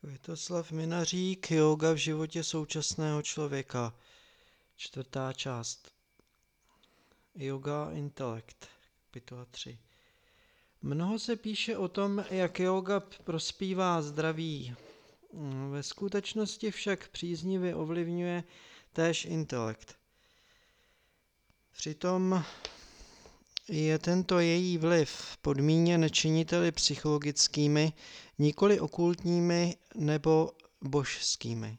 Květoslav Minařík, Yoga v životě současného člověka. Čtvrtá část. Yoga intelekt. Kapitola 3. Mnoho se píše o tom, jak yoga prospívá zdraví. Ve skutečnosti však příznivě ovlivňuje též intelekt. Přitom je tento její vliv podmíněn činiteli psychologickými, nikoli okultními nebo božskými.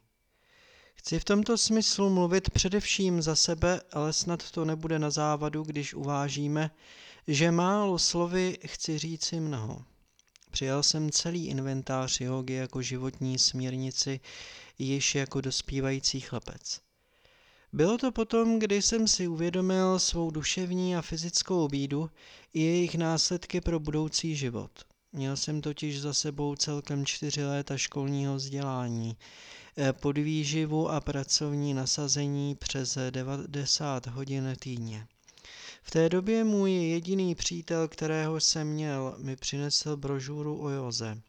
Chci v tomto smyslu mluvit především za sebe, ale snad to nebude na závadu, když uvážíme, že málo slovy chci říci mnoho. Přijal jsem celý inventář jogy jako životní směrnici, již jako dospívající chlapec. Bylo to potom, kdy jsem si uvědomil svou duševní a fyzickou bídu i jejich následky pro budoucí život. Měl jsem totiž za sebou celkem čtyři léta školního vzdělání, eh, podvýživu a pracovní nasazení přes 90 hodin týdně. V té době můj jediný přítel, kterého jsem měl, mi přinesl brožuru o Joze.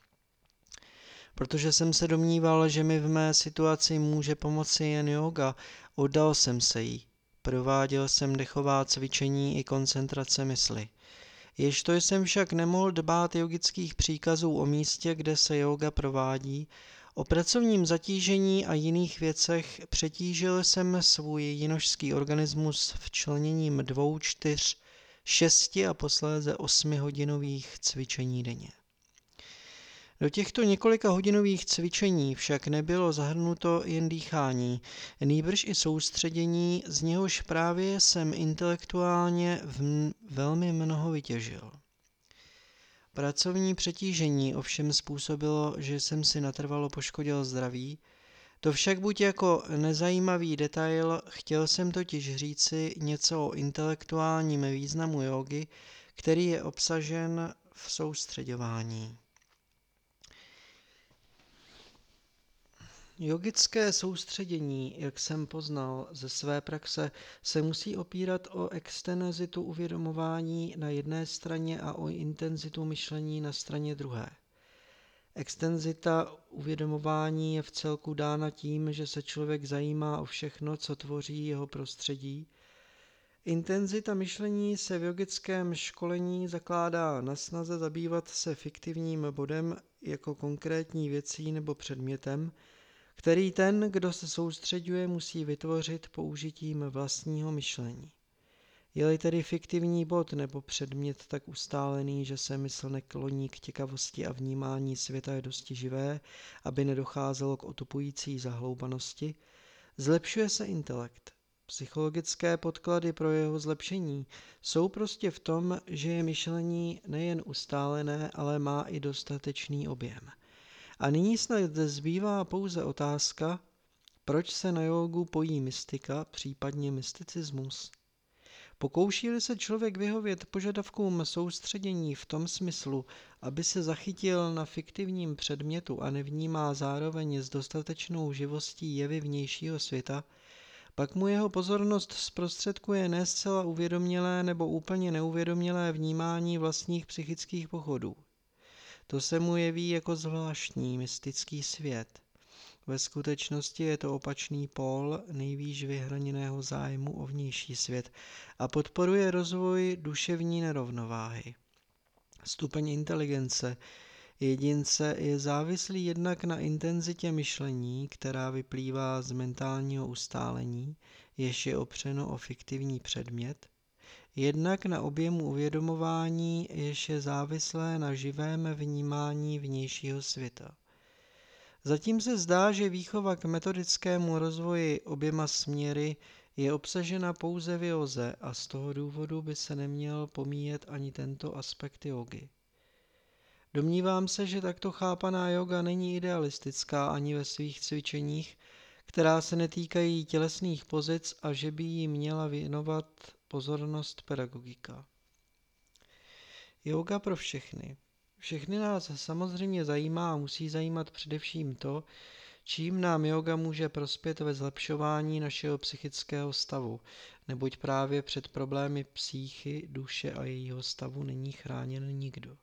Protože jsem se domníval, že mi v mé situaci může pomoci jen yoga, oddal jsem se jí. Prováděl jsem dechová cvičení i koncentrace mysli. Jež to jsem však nemohl dbát jogických příkazů o místě, kde se yoga provádí, o pracovním zatížení a jiných věcech přetížil jsem svůj jinožský organismus včleněním dvou, čtyř, šesti a posléze osmi hodinových cvičení denně. Do těchto několika hodinových cvičení však nebylo zahrnuto jen dýchání, nýbrž i soustředění, z něhož právě jsem intelektuálně v velmi mnoho vytěžil. Pracovní přetížení ovšem způsobilo, že jsem si natrvalo poškodil zdraví, to však buď jako nezajímavý detail, chtěl jsem totiž říci něco o intelektuálním významu jogy, který je obsažen v soustředování. Yogické soustředění, jak jsem poznal ze své praxe, se musí opírat o extenezitu uvědomování na jedné straně a o intenzitu myšlení na straně druhé. Extenzita uvědomování je v celku dána tím, že se člověk zajímá o všechno, co tvoří jeho prostředí. Intenzita myšlení se v yogickém školení zakládá na snaze zabývat se fiktivním bodem jako konkrétní věcí nebo předmětem, který ten, kdo se soustředuje, musí vytvořit použitím vlastního myšlení. Je-li tedy fiktivní bod nebo předmět tak ustálený, že se mysl nekloní k těkavosti a vnímání světa je dosti živé, aby nedocházelo k otupující zahloubanosti, zlepšuje se intelekt. Psychologické podklady pro jeho zlepšení jsou prostě v tom, že je myšlení nejen ustálené, ale má i dostatečný objem – a nyní snad zbývá pouze otázka, proč se na jogu pojí mystika, případně mysticismus. Pokouší-li se člověk vyhovět požadavkům soustředění v tom smyslu, aby se zachytil na fiktivním předmětu a nevnímá zároveň s dostatečnou živostí jevy vnějšího světa, pak mu jeho pozornost zprostředkuje ne zcela uvědomělé nebo úplně neuvědomělé vnímání vlastních psychických pochodů. To se mu jeví jako zvláštní mystický svět. Ve skutečnosti je to opačný pól nejvýš vyhraněného zájmu o vnější svět a podporuje rozvoj duševní nerovnováhy. Stupeň inteligence jedince je závislý jednak na intenzitě myšlení, která vyplývá z mentálního ustálení, jež je opřeno o fiktivní předmět, jednak na objemu uvědomování, jež je závislé na živém vnímání vnějšího světa. Zatím se zdá, že výchova k metodickému rozvoji oběma směry je obsažena pouze v joze a z toho důvodu by se neměl pomíjet ani tento aspekt jogy. Domnívám se, že takto chápaná yoga není idealistická ani ve svých cvičeních, která se netýkají tělesných pozic a že by jí měla věnovat pozornost pedagogika. Yoga pro všechny. Všechny nás samozřejmě zajímá a musí zajímat především to, čím nám yoga může prospět ve zlepšování našeho psychického stavu, neboť právě před problémy psychy, duše a jejího stavu není chráněn nikdo.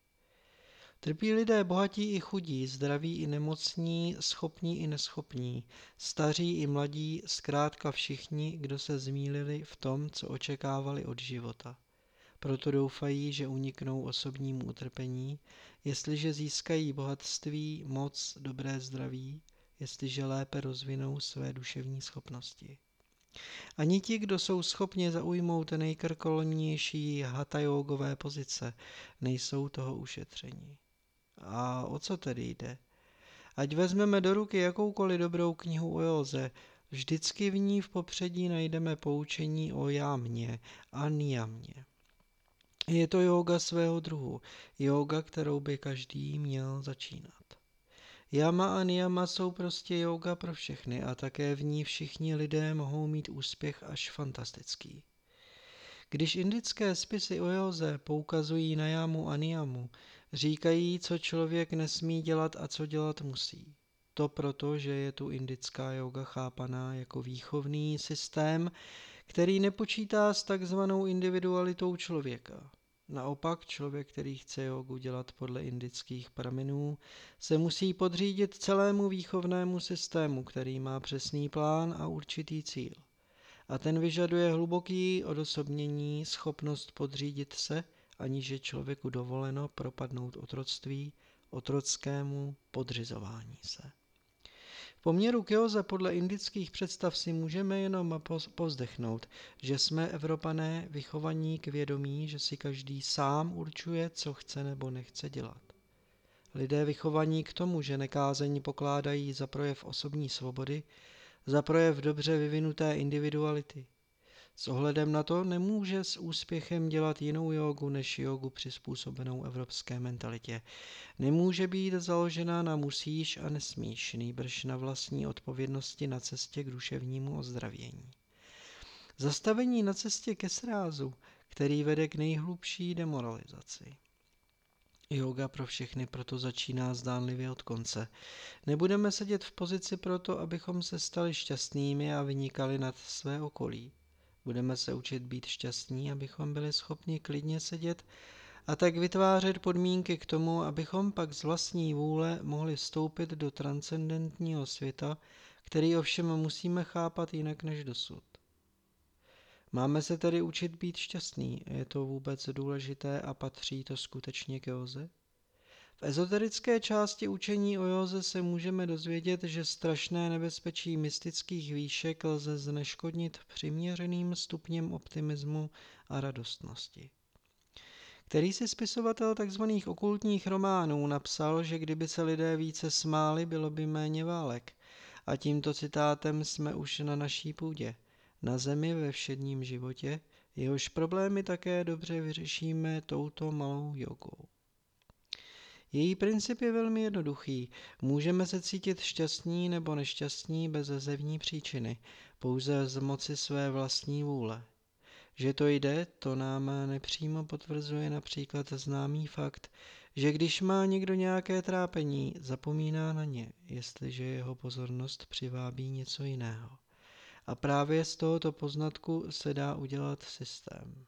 Trpí lidé bohatí i chudí, zdraví i nemocní, schopní i neschopní, staří i mladí, zkrátka všichni, kdo se zmílili v tom, co očekávali od života. Proto doufají, že uniknou osobnímu utrpení, jestliže získají bohatství, moc, dobré zdraví, jestliže lépe rozvinou své duševní schopnosti. Ani ti, kdo jsou schopni zaujmout nejkrkolnější hatajogové pozice, nejsou toho ušetření. A o co tedy jde? Ať vezmeme do ruky jakoukoliv dobrou knihu o Joze, vždycky v ní v popředí najdeme poučení o jámě a nijamě. Je to yoga svého druhu, yoga, kterou by každý měl začínat. Yama a niyama jsou prostě yoga pro všechny a také v ní všichni lidé mohou mít úspěch až fantastický. Když indické spisy o józe poukazují na jamu a niyamu, říkají, co člověk nesmí dělat a co dělat musí. To proto, že je tu indická yoga chápaná jako výchovný systém, který nepočítá s takzvanou individualitou člověka. Naopak člověk, který chce jogu dělat podle indických pramenů, se musí podřídit celému výchovnému systému, který má přesný plán a určitý cíl. A ten vyžaduje hluboký odosobnění, schopnost podřídit se, aniž je člověku dovoleno propadnout otroctví, otrockému podřizování se poměru k Joze podle indických představ si můžeme jenom povzdechnout, že jsme Evropané vychovaní k vědomí, že si každý sám určuje, co chce nebo nechce dělat. Lidé vychovaní k tomu, že nekázení pokládají za projev osobní svobody, za projev dobře vyvinuté individuality. S ohledem na to nemůže s úspěchem dělat jinou jogu než jogu přizpůsobenou evropské mentalitě. Nemůže být založena na musíš a nesmíš, nýbrž na vlastní odpovědnosti na cestě k duševnímu ozdravění. Zastavení na cestě ke srázu, který vede k nejhlubší demoralizaci. Yoga pro všechny proto začíná zdánlivě od konce. Nebudeme sedět v pozici proto, abychom se stali šťastnými a vynikali nad své okolí. Budeme se učit být šťastní, abychom byli schopni klidně sedět a tak vytvářet podmínky k tomu, abychom pak z vlastní vůle mohli vstoupit do transcendentního světa, který ovšem musíme chápat jinak než dosud. Máme se tedy učit být šťastný. Je to vůbec důležité a patří to skutečně k józe? V ezoterické části učení o józe se můžeme dozvědět, že strašné nebezpečí mystických výšek lze zneškodnit přiměřeným stupněm optimismu a radostnosti. Který si spisovatel tzv. okultních románů napsal, že kdyby se lidé více smáli, bylo by méně válek. A tímto citátem jsme už na naší půdě. Na zemi ve všedním životě, jehož problémy také dobře vyřešíme touto malou jogou. Její princip je velmi jednoduchý. Můžeme se cítit šťastní nebo nešťastní bez zevní příčiny, pouze z moci své vlastní vůle. Že to jde, to nám nepřímo potvrzuje například známý fakt, že když má někdo nějaké trápení, zapomíná na ně, jestliže jeho pozornost přivábí něco jiného. A právě z tohoto poznatku se dá udělat systém.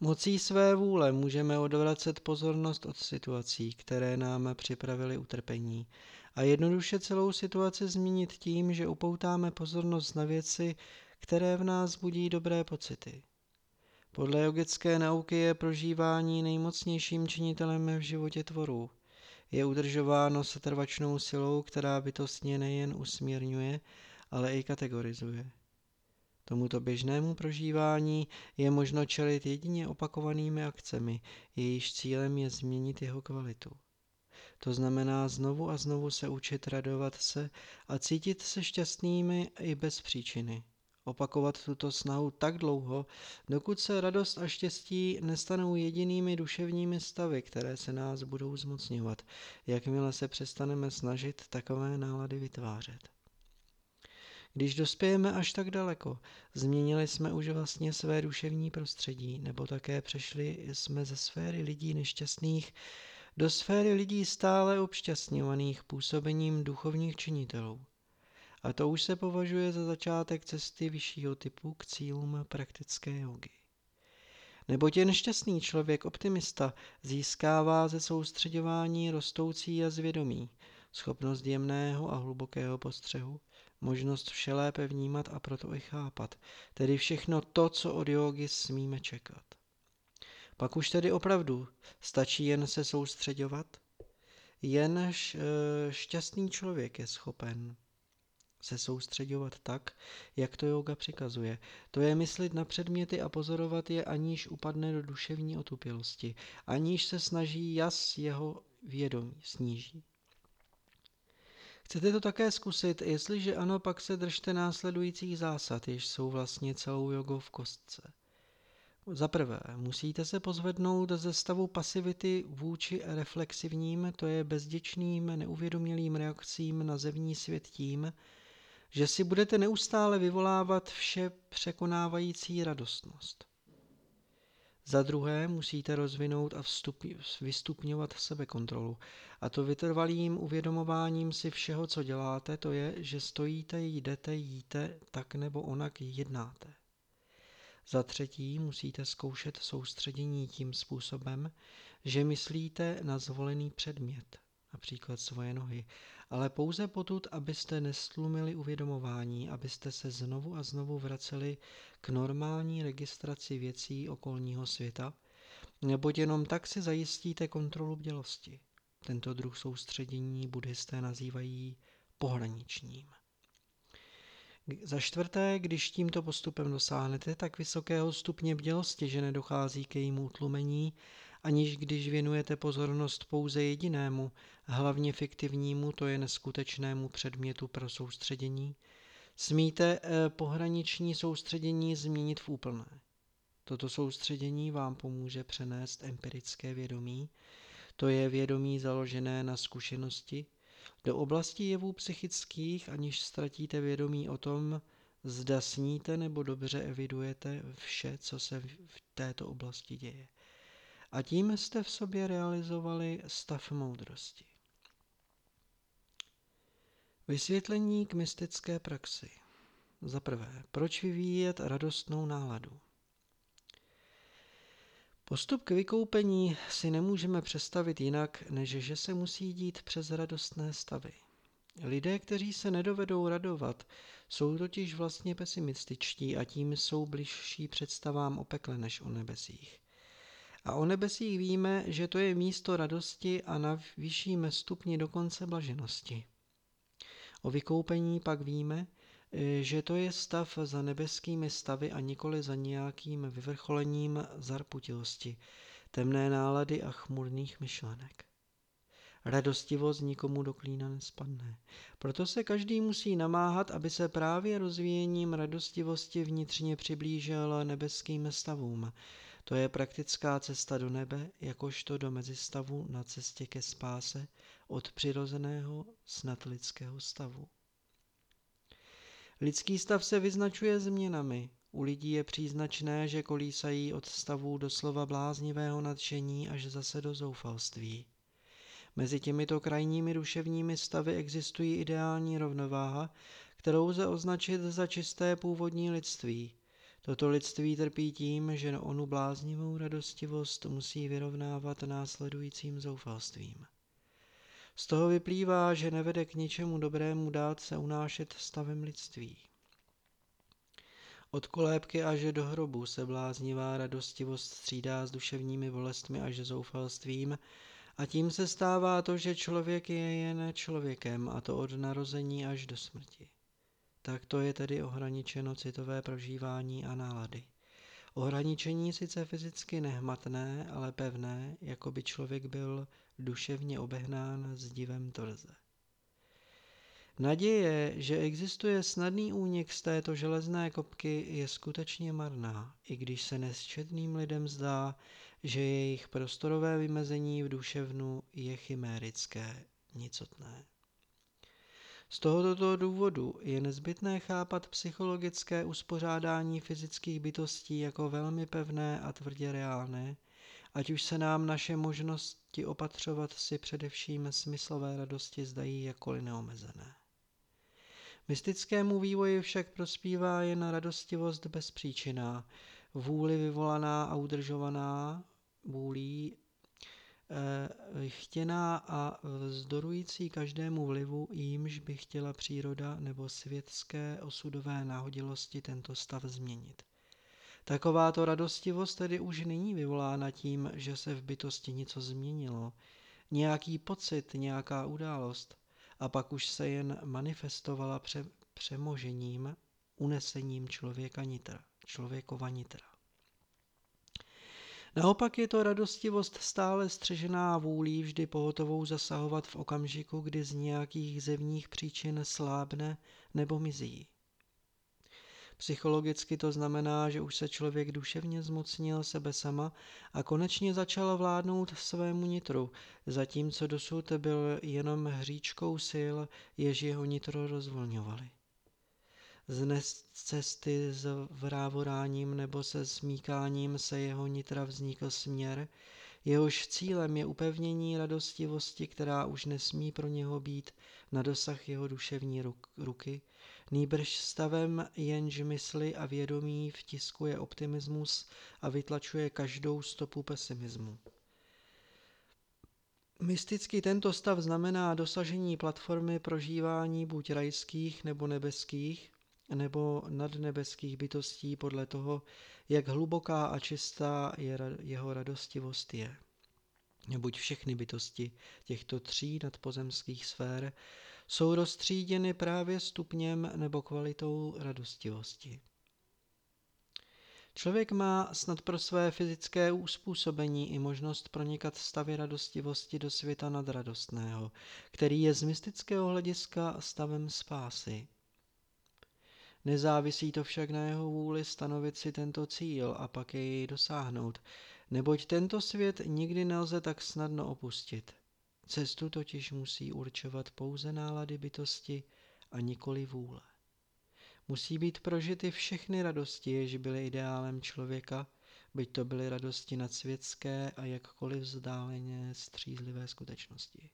Mocí své vůle můžeme odvracet pozornost od situací, které nám připravily utrpení a jednoduše celou situaci změnit tím, že upoutáme pozornost na věci, které v nás budí dobré pocity. Podle jogické nauky je prožívání nejmocnějším činitelem v životě tvorů. Je udržováno setrvačnou silou, která bytostně nejen usměrňuje, ale i kategorizuje. Tomuto běžnému prožívání je možno čelit jedině opakovanými akcemi, jejíž cílem je změnit jeho kvalitu. To znamená znovu a znovu se učit radovat se a cítit se šťastnými i bez příčiny. Opakovat tuto snahu tak dlouho, dokud se radost a štěstí nestanou jedinými duševními stavy, které se nás budou zmocňovat, jakmile se přestaneme snažit takové nálady vytvářet. Když dospějeme až tak daleko, změnili jsme už vlastně své duševní prostředí, nebo také přešli jsme ze sféry lidí nešťastných do sféry lidí stále obšťastňovaných působením duchovních činitelů. A to už se považuje za začátek cesty vyššího typu k cílům praktické jogy. Neboť jen šťastný člověk, optimista, získává ze soustředování rostoucí a zvědomí, schopnost jemného a hlubokého postřehu, možnost vše lépe vnímat a proto i chápat, tedy všechno to, co od jogy smíme čekat. Pak už tedy opravdu stačí jen se soustředovat, jen eh, šťastný člověk je schopen se soustředovat tak, jak to yoga přikazuje. To je myslit na předměty a pozorovat je, aniž upadne do duševní otupělosti, aniž se snaží jas jeho vědomí sníží. Chcete to také zkusit? Jestliže ano, pak se držte následujících zásad, jež jsou vlastně celou jogou v kostce. Za prvé, musíte se pozvednout ze stavu pasivity vůči reflexivním, to je bezděčným, neuvědomělým reakcím na zevní svět tím, že si budete neustále vyvolávat vše překonávající radostnost. Za druhé musíte rozvinout a vstup, vystupňovat sebekontrolu. A to vytrvalým uvědomováním si všeho, co děláte, to je, že stojíte, jdete, jíte, tak nebo onak jednáte. Za třetí musíte zkoušet soustředění tím způsobem, že myslíte na zvolený předmět, například svoje nohy, ale pouze potud, abyste nestlumili uvědomování, abyste se znovu a znovu vraceli k normální registraci věcí okolního světa, neboť jenom tak si zajistíte kontrolu bdělosti. Tento druh soustředění buddhisté nazývají pohraničním. Za čtvrté, když tímto postupem dosáhnete tak vysokého stupně bdělosti, že nedochází ke jejímu utlumení, aniž když věnujete pozornost pouze jedinému, hlavně fiktivnímu, to je neskutečnému předmětu pro soustředění, smíte eh, pohraniční soustředění změnit v úplné. Toto soustředění vám pomůže přenést empirické vědomí, to je vědomí založené na zkušenosti, do oblasti jevů psychických, aniž ztratíte vědomí o tom, zda sníte nebo dobře evidujete vše, co se v této oblasti děje. A tím jste v sobě realizovali stav moudrosti. Vysvětlení k mystické praxi. Za prvé, proč vyvíjet radostnou náladu? Postup k vykoupení si nemůžeme představit jinak, než že se musí dít přes radostné stavy. Lidé, kteří se nedovedou radovat, jsou totiž vlastně pesimističtí a tím jsou bližší představám o pekle než o nebesích. A o nebesích víme, že to je místo radosti a na vyšším stupni dokonce blaženosti. O vykoupení pak víme, že to je stav za nebeskými stavy a nikoli za nějakým vyvrcholením zarputilosti, temné nálady a chmurných myšlenek. Radostivost nikomu do klína nespadne. Proto se každý musí namáhat, aby se právě rozvíjením radostivosti vnitřně přiblížil nebeským stavům. To je praktická cesta do nebe, jakožto do mezistavu na cestě ke spáse od přirozeného snad lidského stavu. Lidský stav se vyznačuje změnami. U lidí je příznačné, že kolísají od stavů doslova bláznivého nadšení až zase do zoufalství. Mezi těmito krajními duševními stavy existují ideální rovnováha, kterou lze označit za čisté původní lidství. Toto lidství trpí tím, že onu bláznivou radostivost musí vyrovnávat následujícím zoufalstvím. Z toho vyplývá, že nevede k ničemu dobrému dát se unášet stavem lidství. Od kolébky až do hrobu se bláznivá radostivost střídá s duševními bolestmi až zoufalstvím a tím se stává to, že člověk je jen člověkem a to od narození až do smrti. Tak to je tedy ohraničeno citové prožívání a nálady. Ohraničení sice fyzicky nehmatné, ale pevné, jako by člověk byl duševně obehnán s divem torze. Naděje, že existuje snadný únik z této železné kopky, je skutečně marná, i když se nesčetným lidem zdá, že jejich prostorové vymezení v duševnu je chimérické, nicotné. Z tohoto důvodu je nezbytné chápat psychologické uspořádání fyzických bytostí jako velmi pevné a tvrdě reálné, ať už se nám naše možnosti opatřovat si především smyslové radosti zdají jakkoliv neomezené. Mystickému vývoji však prospívá jen radostivost bezpříčiná, vůli vyvolaná a udržovaná vůlí, chtěná a vzdorující každému vlivu, jímž by chtěla příroda nebo světské osudové náhodilosti tento stav změnit. Takováto radostivost tedy už není vyvolána tím, že se v bytosti něco změnilo, nějaký pocit, nějaká událost, a pak už se jen manifestovala pře- přemožením, unesením člověka nitra, člověkova nitra. Naopak je to radostivost stále střežená vůlí vždy pohotovou zasahovat v okamžiku, kdy z nějakých zevních příčin slábne nebo mizí. Psychologicky to znamená, že už se člověk duševně zmocnil sebe sama a konečně začal vládnout svému nitru, zatímco dosud byl jenom hříčkou sil, jež jeho nitro rozvolňovaly. Z cesty s vrávoráním nebo se smíkáním se jeho nitra vznikl směr, jehož cílem je upevnění radostivosti, která už nesmí pro něho být na dosah jeho duševní ruky, nýbrž stavem jenž mysli a vědomí vtiskuje optimismus a vytlačuje každou stopu pesimismu. Mysticky tento stav znamená dosažení platformy prožívání buď rajských nebo nebeských, nebo nadnebeských bytostí podle toho, jak hluboká a čistá je jeho radostivost je. Neboť všechny bytosti těchto tří nadpozemských sfér jsou rozstříděny právě stupněm nebo kvalitou radostivosti. Člověk má snad pro své fyzické uspůsobení i možnost pronikat stavy radostivosti do světa nadradostného, který je z mystického hlediska stavem spásy. Nezávisí to však na jeho vůli stanovit si tento cíl a pak jej dosáhnout, neboť tento svět nikdy nelze tak snadno opustit. Cestu totiž musí určovat pouze nálady bytosti a nikoli vůle. Musí být prožity všechny radosti, jež byly ideálem člověka, byť to byly radosti nadsvětské a jakkoliv vzdáleně střízlivé skutečnosti.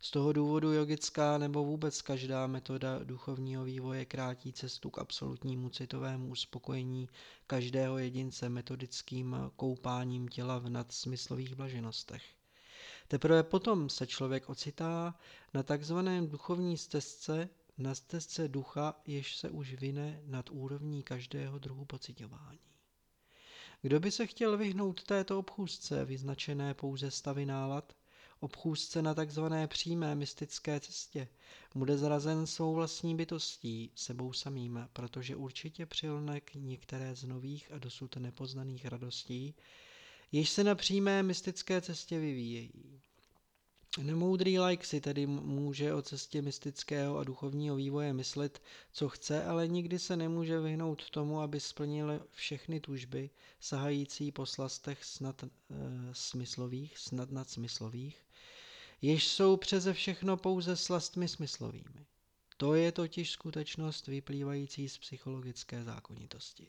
Z toho důvodu jogická nebo vůbec každá metoda duchovního vývoje krátí cestu k absolutnímu citovému uspokojení každého jedince metodickým koupáním těla v nadsmyslových blaženostech. Teprve potom se člověk ocitá na takzvaném duchovní stezce, na stezce ducha, jež se už vyne nad úrovní každého druhu pocitování. Kdo by se chtěl vyhnout této obchůzce, vyznačené pouze stavy nálad, obchůzce na takzvané přímé mystické cestě, bude zrazen svou vlastní bytostí, sebou samým, protože určitě přilne k některé z nových a dosud nepoznaných radostí, jež se na přímé mystické cestě vyvíjejí. Nemoudrý like si tedy může o cestě mystického a duchovního vývoje myslet, co chce, ale nikdy se nemůže vyhnout tomu, aby splnil všechny tužby, sahající po slastech snad e, smyslových, snad nadsmyslových, jež jsou přeze všechno pouze slastmi smyslovými. To je totiž skutečnost vyplývající z psychologické zákonitosti.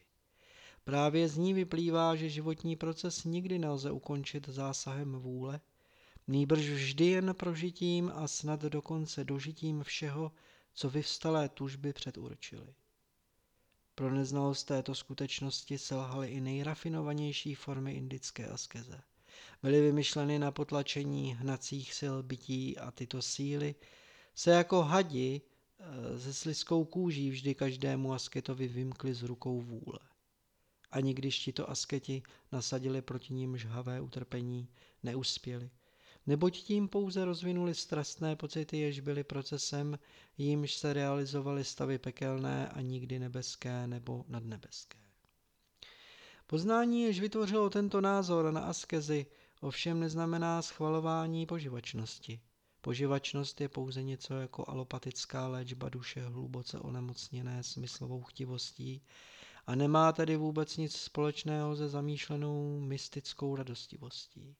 Právě z ní vyplývá, že životní proces nikdy nelze ukončit zásahem vůle, nýbrž vždy jen prožitím a snad dokonce dožitím všeho, co vyvstalé tužby předurčily. Pro neznalost této skutečnosti selhaly i nejrafinovanější formy indické askeze. Byly vymyšleny na potlačení hnacích sil bytí a tyto síly se jako hadi eh, se sliskou kůží vždy každému asketovi vymkly z rukou vůle. Ani když tito asketi nasadili proti ním žhavé utrpení, neuspěli neboť tím pouze rozvinuli strastné pocity, jež byly procesem, jímž se realizovaly stavy pekelné a nikdy nebeské nebo nadnebeské. Poznání, jež vytvořilo tento názor na askezi, ovšem neznamená schvalování poživačnosti. Poživačnost je pouze něco jako alopatická léčba duše hluboce onemocněné smyslovou chtivostí a nemá tedy vůbec nic společného se zamýšlenou mystickou radostivostí.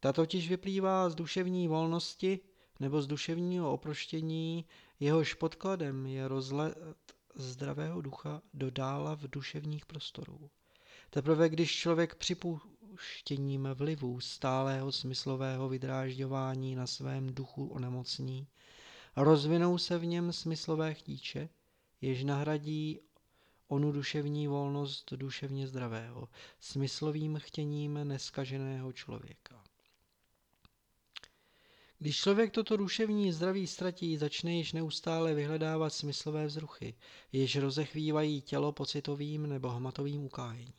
Ta totiž vyplývá z duševní volnosti nebo z duševního oproštění, jehož podkladem je rozlet zdravého ducha do dála v duševních prostorů. Teprve když člověk připuštěním vlivu stálého smyslového vydrážďování na svém duchu onemocní, rozvinou se v něm smyslové chtíče, jež nahradí onu duševní volnost duševně zdravého, smyslovým chtěním neskaženého člověka. Když člověk toto duševní zdraví ztratí, začne již neustále vyhledávat smyslové vzruchy, jež rozechvívají tělo pocitovým nebo hmatovým ukájením.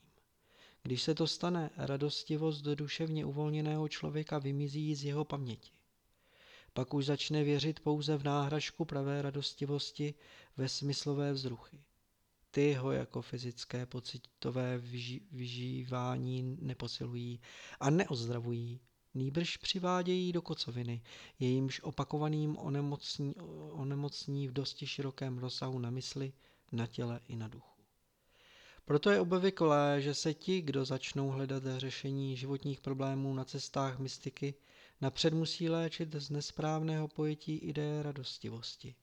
Když se to stane, radostivost do duševně uvolněného člověka vymizí z jeho paměti. Pak už začne věřit pouze v náhražku pravé radostivosti ve smyslové vzruchy. Ty ho jako fyzické pocitové vyžívání neposilují a neozdravují, nýbrž přivádějí do kocoviny, jejímž opakovaným onemocní, onemocní v dosti širokém rozsahu na mysli, na těle i na duchu. Proto je obvyklé, že se ti, kdo začnou hledat řešení životních problémů na cestách mystiky, napřed musí léčit z nesprávného pojetí ideje radostivosti.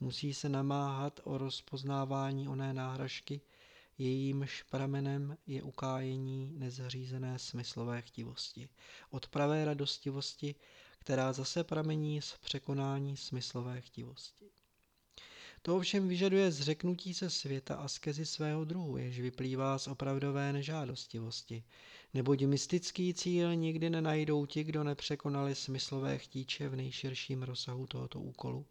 Musí se namáhat o rozpoznávání oné náhražky, jejímž pramenem je ukájení nezřízené smyslové chtivosti. Od pravé radostivosti, která zase pramení z překonání smyslové chtivosti. To ovšem vyžaduje zřeknutí se světa a skezi svého druhu, jež vyplývá z opravdové nežádostivosti. Neboť mystický cíl nikdy nenajdou ti, kdo nepřekonali smyslové chtíče v nejširším rozsahu tohoto úkolu.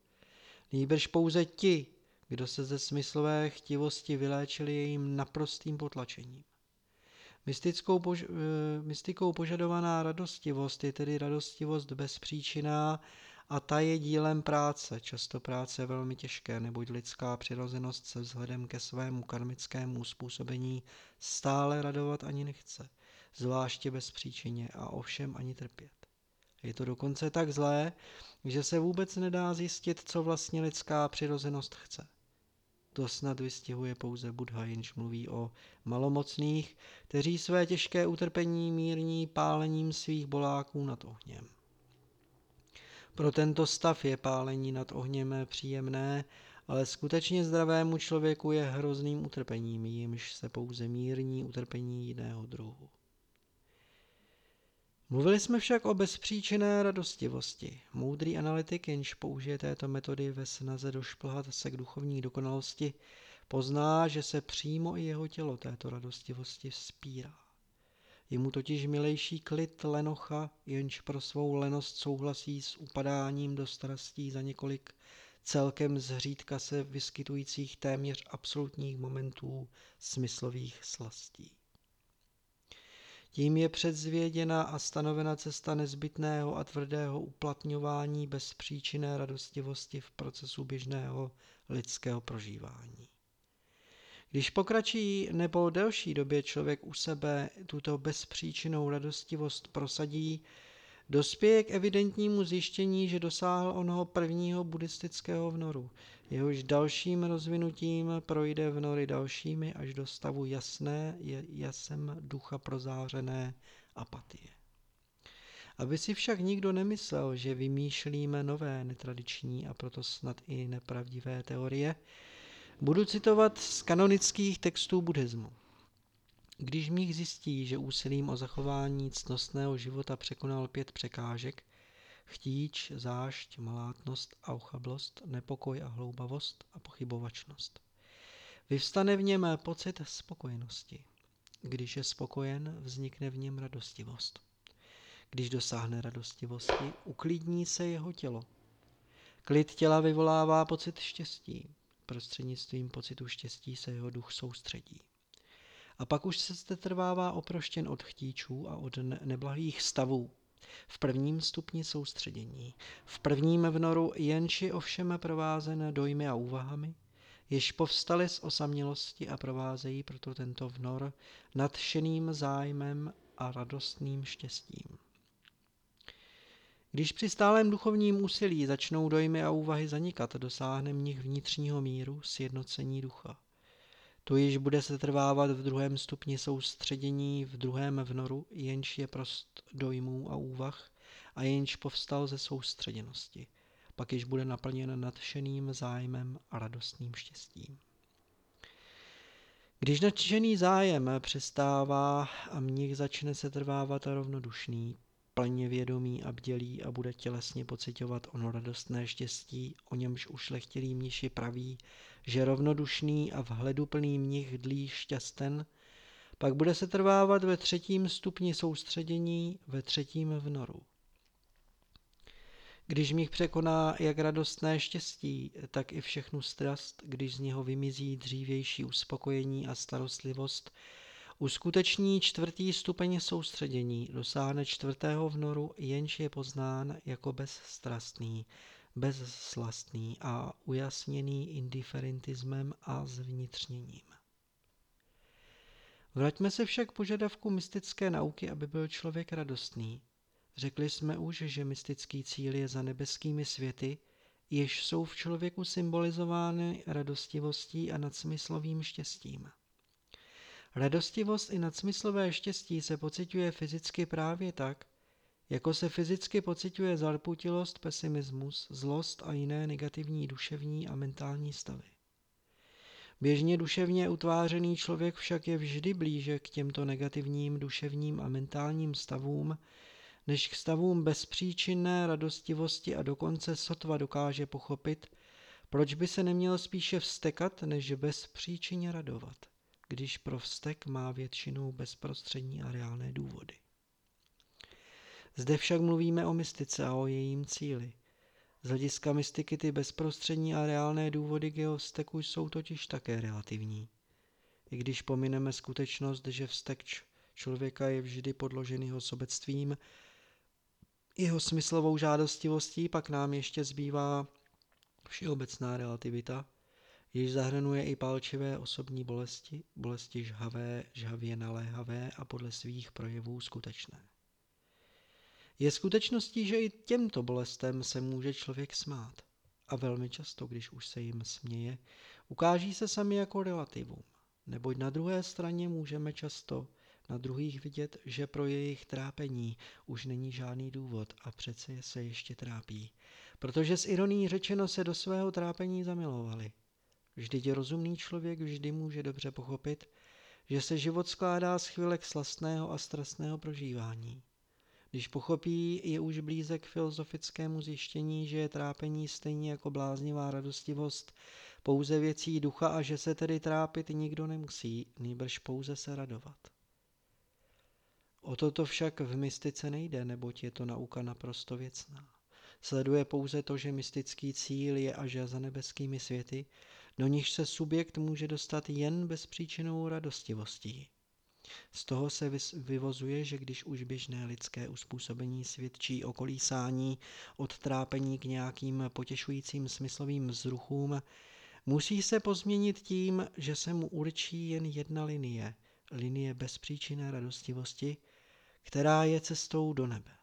Nýbrž pouze ti, kdo se ze smyslové chtivosti vyléčili jejím naprostým potlačením. Mystickou pož- eh, mystikou požadovaná radostivost je tedy radostivost bezpříčiná a ta je dílem práce, často práce velmi těžké, neboť lidská přirozenost se vzhledem ke svému karmickému způsobení stále radovat ani nechce, zvláště bezpříčině a ovšem ani trpět. Je to dokonce tak zlé, že se vůbec nedá zjistit, co vlastně lidská přirozenost chce. To snad vystihuje pouze Buddha, jenž mluví o malomocných, kteří své těžké utrpení mírní pálením svých boláků nad ohněm. Pro tento stav je pálení nad ohněm příjemné, ale skutečně zdravému člověku je hrozným utrpením, jimž se pouze mírní utrpení jiného druhu. Mluvili jsme však o bezpříčinné radostivosti. Moudrý analytik, jenž použije této metody ve snaze došplhat se k duchovní dokonalosti, pozná, že se přímo i jeho tělo této radostivosti vzpírá. Je mu totiž milejší klid lenocha, jenž pro svou lenost souhlasí s upadáním do starostí za několik celkem zřídka se vyskytujících téměř absolutních momentů smyslových slastí. Tím je předzvěděna a stanovena cesta nezbytného a tvrdého uplatňování bezpříčinné radostivosti v procesu běžného lidského prožívání. Když pokračí nebo delší době člověk u sebe tuto bezpříčinou radostivost prosadí, dospěje k evidentnímu zjištění, že dosáhl onoho prvního buddhistického vnoru. Jehož dalším rozvinutím projde vnory dalšími až do stavu jasné, jasem ducha prozářené apatie. Aby si však nikdo nemyslel, že vymýšlíme nové netradiční a proto snad i nepravdivé teorie, budu citovat z kanonických textů buddhismu. Když mých zjistí, že úsilím o zachování ctnostného života překonal pět překážek, chtíč, zášť, malátnost a uchablost, nepokoj a hloubavost a pochybovačnost. Vyvstane v něm pocit spokojenosti. Když je spokojen, vznikne v něm radostivost. Když dosáhne radostivosti, uklidní se jeho tělo. Klid těla vyvolává pocit štěstí. Prostřednictvím pocitu štěstí se jeho duch soustředí. A pak už se zde trvává oproštěn od chtíčů a od neblahých stavů. V prvním stupni soustředění, v prvním vnoru jenči ovšem provázen dojmy a úvahami, jež povstaly z osamělosti a provázejí proto tento vnor nadšeným zájmem a radostným štěstím. Když při stálem duchovním úsilí začnou dojmy a úvahy zanikat, dosáhne mnich vnitřního míru, sjednocení ducha. To již bude se trvávat v druhém stupni soustředění v druhém vnoru, jenž je prost dojmů a úvah a jenž povstal ze soustředěnosti. Pak již bude naplněn nadšeným zájmem a radostným štěstím. Když nadšený zájem přestává a mnich začne se trvávat rovnodušný, plně vědomý a bdělý a bude tělesně pocitovat ono radostné štěstí, o němž ušlechtilí mniši praví, že rovnodušný a vhleduplný mnich dlí šťasten, pak bude se trvávat ve třetím stupni soustředění, ve třetím vnoru. Když mých překoná jak radostné štěstí, tak i všechnu strast, když z něho vymizí dřívější uspokojení a starostlivost, uskuteční čtvrtý stupeň soustředění, dosáhne čtvrtého vnoru, jenž je poznán jako bezstrastný, bezslastný a ujasněný indiferentismem a zvnitřněním. Vraťme se však k požadavku mystické nauky, aby byl člověk radostný. Řekli jsme už, že mystický cíl je za nebeskými světy, jež jsou v člověku symbolizovány radostivostí a nadsmyslovým štěstím. Radostivost i nadsmyslové štěstí se pociťuje fyzicky právě tak, jako se fyzicky pociťuje zarputilost, pesimismus, zlost a jiné negativní duševní a mentální stavy. Běžně duševně utvářený člověk však je vždy blíže k těmto negativním duševním a mentálním stavům, než k stavům bezpříčinné radostivosti a dokonce sotva dokáže pochopit, proč by se neměl spíše vstekat, než bezpříčinně radovat, když pro vztek má většinou bezprostřední a reálné důvody. Zde však mluvíme o mystice a o jejím cíli. Z hlediska mystiky ty bezprostřední a reálné důvody k jeho vzteku jsou totiž také relativní. I když pomineme skutečnost, že vztek člověka je vždy podložený jeho sobectvím, jeho smyslovou žádostivostí, pak nám ještě zbývá všeobecná relativita, jež zahrnuje i palčivé osobní bolesti, bolesti žhavé, žhavě naléhavé a podle svých projevů skutečné. Je skutečností, že i těmto bolestem se může člověk smát. A velmi často, když už se jim směje, ukáží se sami jako relativum. Neboť na druhé straně můžeme často na druhých vidět, že pro jejich trápení už není žádný důvod a přece se ještě trápí. Protože s ironí řečeno se do svého trápení zamilovali. Vždyť rozumný člověk vždy může dobře pochopit, že se život skládá z chvilek slastného a strastného prožívání. Když pochopí, je už blíze k filozofickému zjištění, že je trápení stejně jako bláznivá radostivost pouze věcí ducha a že se tedy trápit nikdo nemusí, nýbrž pouze se radovat. O toto však v mystice nejde, neboť je to nauka naprosto věcná. Sleduje pouze to, že mystický cíl je až za nebeskými světy, do nichž se subjekt může dostat jen bez příčinou radostivostí. Z toho se vyvozuje, že když už běžné lidské uspůsobení svědčí o kolísání od trápení k nějakým potěšujícím smyslovým zruchům, musí se pozměnit tím, že se mu určí jen jedna linie, linie bezpříčinné radostivosti, která je cestou do nebe.